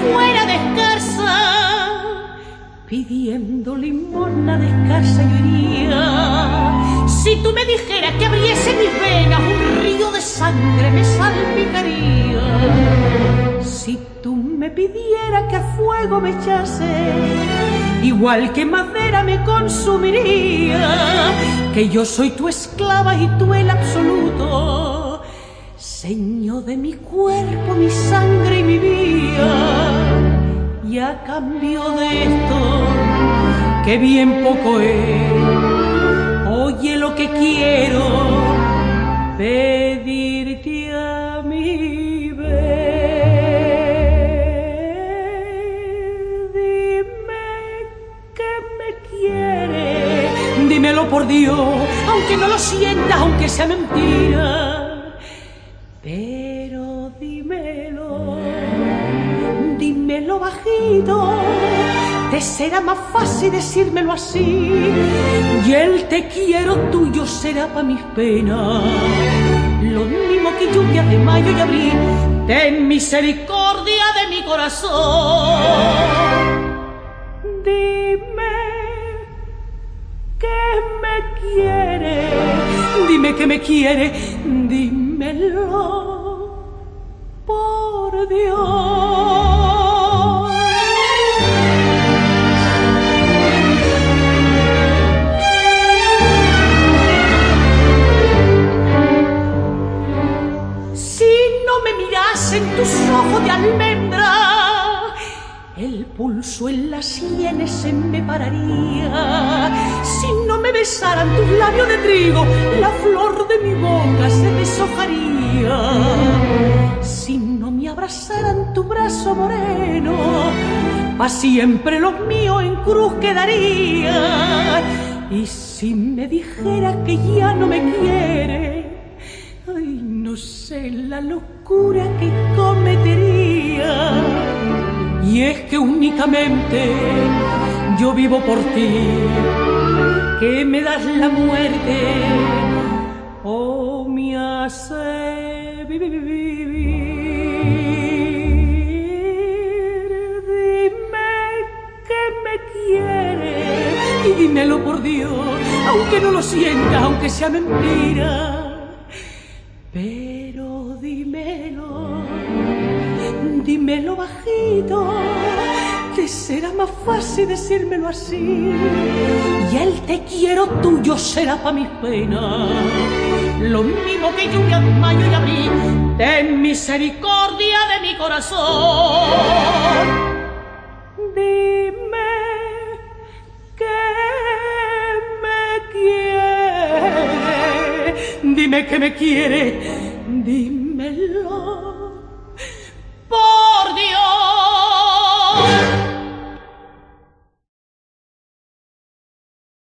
fuera descalza, pidiendo limosna descalza yo iría. Si tú me dijeras que abriese mis venas, un río de sangre me salpicaría. Si tú me pidieras que a fuego me echase, igual que madera me consumiría. Que yo soy tu esclava y tú el absoluto señor de mi cuerpo, mi sangre y mi vida y a cambio de esto, que bien poco es, oye lo que quiero, pedirte a mi vez. Dime que me quiere, dímelo por Dios, aunque no lo sientas, aunque sea mentira. Pero dímelo dímelo bajito, te será más fácil decírmelo así. Y el te quiero tuyo será para mis penas, lo mismo que lluvia de mayo y abril, ten misericordia de mi corazón. Dime que me quiere, dime que me quiere, por Dios. en tus ojos de almendra, el pulso en las sienes se me pararía. Si no me besaran tus labios de trigo, la flor de mi moreno, pa' siempre los míos en cruz quedaría. Y si me dijera que ya no me quiere, ay, no sé la locura que cometería. Y es que únicamente yo vivo por ti, que me das la muerte o me hace vivir. Dímelo por Dios, aunque no lo sienta, aunque sea mentira. Pero dímelo, dímelo bajito, que será más fácil decírmelo así. Y el te quiero tuyo será para mis penas, lo mismo que lluvia de mayo y abril, ten misericordia de mi corazón. Dime que me quiere, dímelo por.